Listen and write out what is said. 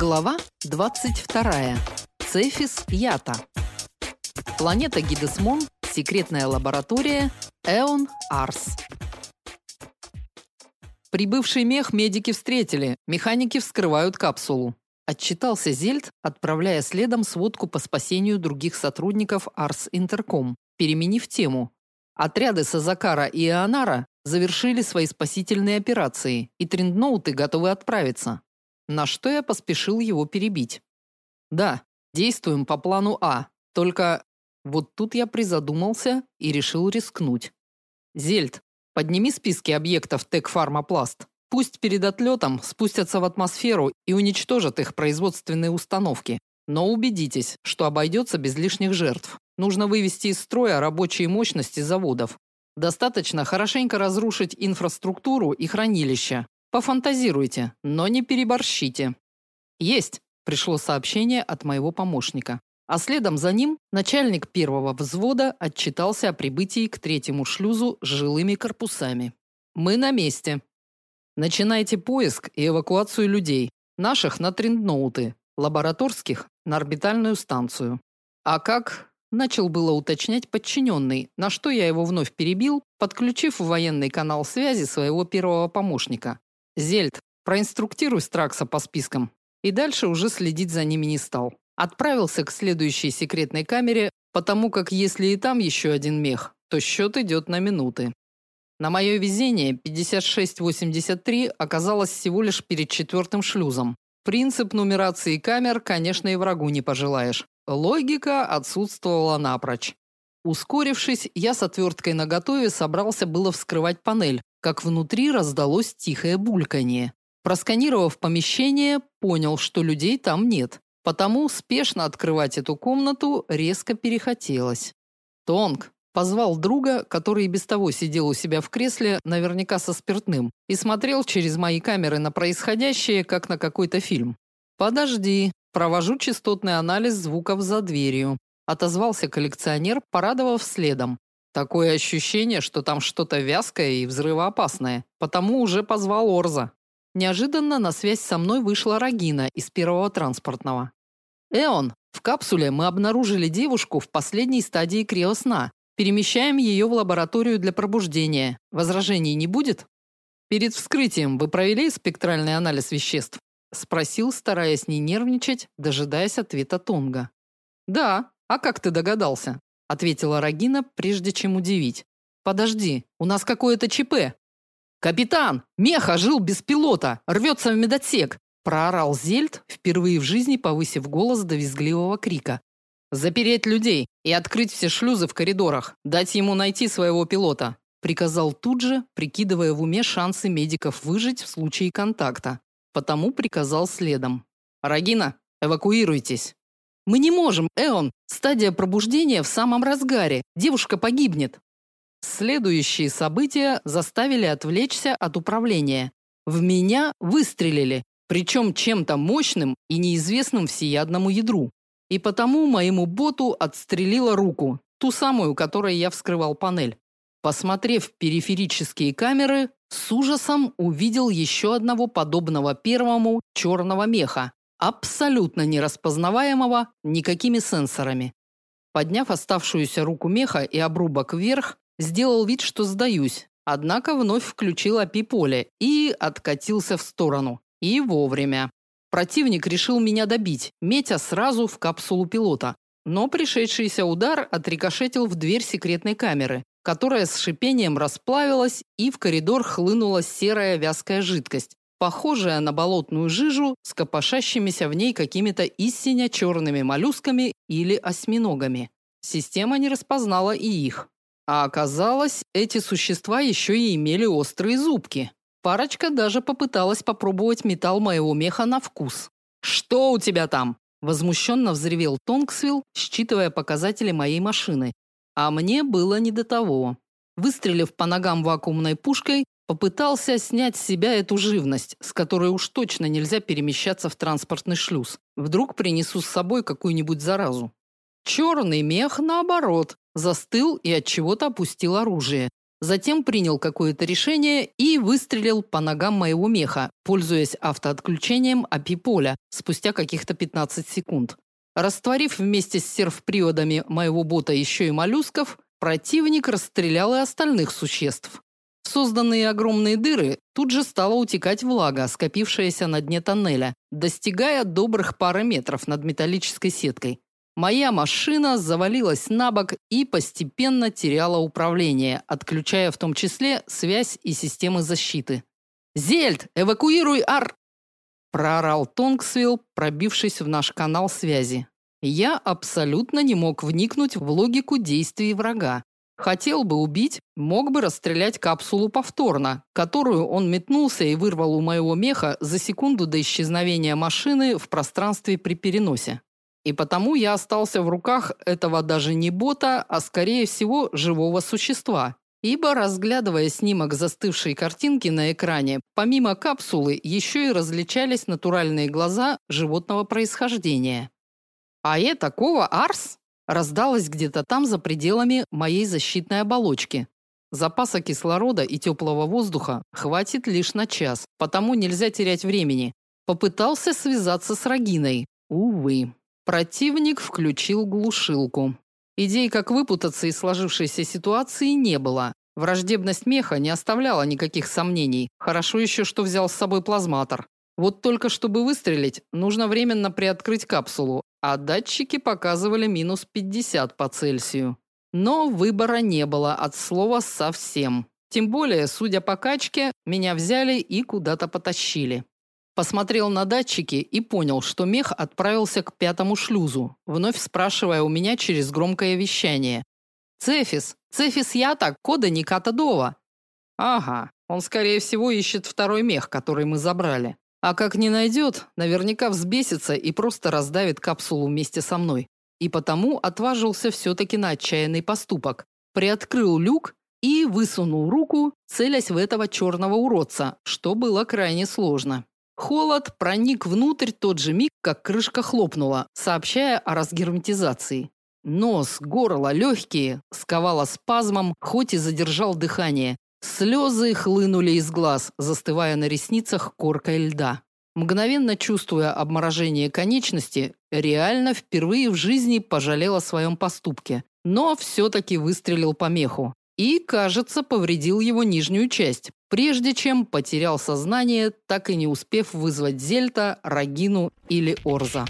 Глава 22. Цефис Ята. Планета Гидесмон, секретная лаборатория Эон Арс. Прибывший мех медики встретили. Механики вскрывают капсулу. Отчитался Зельд, отправляя следом сводку по спасению других сотрудников Арс Интерком, переменив тему. Отряды Сазакара и Ионара завершили свои спасительные операции, и трендноуты готовы отправиться. На что я поспешил его перебить. Да, действуем по плану А. Только вот тут я призадумался и решил рискнуть. Зельд, подними списки объектов Текфармапласт. Пусть перед отлетом спустятся в атмосферу и уничтожат их производственные установки. Но убедитесь, что обойдется без лишних жертв. Нужно вывести из строя рабочие мощности заводов. Достаточно хорошенько разрушить инфраструктуру и хранилища. Пофантазируйте, но не переборщите. Есть, пришло сообщение от моего помощника. А следом за ним начальник первого взвода отчитался о прибытии к третьему шлюзу с жилыми корпусами. Мы на месте. Начинайте поиск и эвакуацию людей, наших на трендноуты, лабораторских на орбитальную станцию. А как Начал было уточнять подчиненный, на что я его вновь перебил, подключив в военный канал связи своего первого помощника. Зельд, проинструктируй Стракса по спискам. И дальше уже следить за ними не стал. Отправился к следующей секретной камере, потому как если и там еще один мех, то счет идет на минуты. На мое везение 5683 оказалось всего лишь перед четвертым шлюзом. Принцип нумерации камер, конечно, и врагу не пожелаешь. Логика отсутствовала напрочь. Ускорившись, я с отверткой наготове собрался было вскрывать панель, как внутри раздалось тихое бульканье. Просканировав помещение, понял, что людей там нет. Потому спешно открывать эту комнату резко перехотелось. Тонг позвал друга, который и без того сидел у себя в кресле, наверняка со спиртным, и смотрел через мои камеры на происходящее, как на какой-то фильм. Подожди, Провожу частотный анализ звуков за дверью, отозвался коллекционер, порадовав следом. Такое ощущение, что там что-то вязкое и взрывоопасное, потому уже позвал Орза. Неожиданно на связь со мной вышла Рагина из первого транспортного. Эон, в капсуле мы обнаружили девушку в последней стадии криосна. Перемещаем ее в лабораторию для пробуждения. Возражений не будет? Перед вскрытием вы провели спектральный анализ веществ? спросил, стараясь не нервничать, дожидаясь ответа Тонга. "Да, а как ты догадался?" Ответила Рагина, прежде чем удивить. "Подожди, у нас какое-то ЧП". "Капитан, Меха жил без пилота, рвется в медотсек", проорал Зельд, впервые в жизни повысив голос до визгливого крика. "Запереть людей и открыть все шлюзы в коридорах, дать ему найти своего пилота", приказал тут же, прикидывая в уме шансы медиков выжить в случае контакта потому приказал следом. «Рагина, эвакуируйтесь!» «Мы не можем, Эон! Стадия пробуждения в самом разгаре. Девушка погибнет!» Следующие события заставили отвлечься от управления. В меня выстрелили, причем чем-то мощным и неизвестным всеядному ядру. И потому моему боту отстрелило руку, ту самую, которой я вскрывал панель. Посмотрев периферические камеры, с ужасом увидел еще одного подобного первому черного меха, абсолютно нераспознаваемого никакими сенсорами. Подняв оставшуюся руку меха и обрубок вверх, сделал вид, что сдаюсь, однако вновь включил API-поле и откатился в сторону. И вовремя. Противник решил меня добить, метя сразу в капсулу пилота. Но пришедшийся удар отрикошетил в дверь секретной камеры, которая с шипением расплавилась, и в коридор хлынула серая вязкая жидкость, похожая на болотную жижу с копошащимися в ней какими-то истинно черными моллюсками или осьминогами. Система не распознала и их. А оказалось, эти существа еще и имели острые зубки. Парочка даже попыталась попробовать металл моего меха на вкус. «Что у тебя там?» Возмущенно взревел Тонгсвилл, считывая показатели моей машины, а мне было не до того. Выстрелив по ногам вакуумной пушкой, попытался снять с себя эту живность, с которой уж точно нельзя перемещаться в транспортный шлюз. Вдруг принесу с собой какую-нибудь заразу. Черный мех наоборот, застыл и от чего-то опустил оружие. Затем принял какое-то решение и выстрелил по ногам моего меха, пользуясь автоотключением API-поля спустя каких-то 15 секунд. Растворив вместе с сервприводами моего бота еще и моллюсков, противник расстрелял и остальных существ. В созданные огромные дыры тут же стала утекать влага, скопившаяся на дне тоннеля, достигая добрых пары метров над металлической сеткой. Моя машина завалилась на бок и постепенно теряла управление, отключая в том числе связь и системы защиты. «Зельд, эвакуируй Ар!» проорал Тонгсвилл, пробившись в наш канал связи. Я абсолютно не мог вникнуть в логику действий врага. Хотел бы убить, мог бы расстрелять капсулу повторно, которую он метнулся и вырвал у моего меха за секунду до исчезновения машины в пространстве при переносе. И потому я остался в руках этого даже не бота, а скорее всего живого существа. Ибо разглядывая снимок застывшей картинки на экране, помимо капсулы еще и различались натуральные глаза животного происхождения. А это кова Арс раздалось где-то там за пределами моей защитной оболочки. Запаса кислорода и теплого воздуха хватит лишь на час, потому нельзя терять времени. Попытался связаться с Рагиной. Увы. Противник включил глушилку. Идей, как выпутаться из сложившейся ситуации, не было. Враждебность меха не оставляла никаких сомнений. Хорошо еще, что взял с собой плазматор. Вот только чтобы выстрелить, нужно временно приоткрыть капсулу, а датчики показывали минус 50 по Цельсию. Но выбора не было от слова совсем. Тем более, судя по качке, меня взяли и куда-то потащили. Посмотрел на датчики и понял, что мех отправился к пятому шлюзу, вновь спрашивая у меня через громкое вещание. «Цефис! Цефис Ята, кода Никата Дова!» «Ага, он, скорее всего, ищет второй мех, который мы забрали. А как не найдет, наверняка взбесится и просто раздавит капсулу вместе со мной. И потому отважился все-таки на отчаянный поступок. Приоткрыл люк и высунул руку, целясь в этого черного уродца, что было крайне сложно. Холод проник внутрь тот же миг, как крышка хлопнула, сообщая о разгерметизации. Нос, горло, легкие сковало спазмом, хоть и задержал дыхание. Слезы хлынули из глаз, застывая на ресницах коркой льда. Мгновенно чувствуя обморожение конечности, реально впервые в жизни пожалел о своем поступке, но все таки выстрелил по меху и, кажется, повредил его нижнюю часть, прежде чем потерял сознание, так и не успев вызвать Зельта, Рагину или Орза.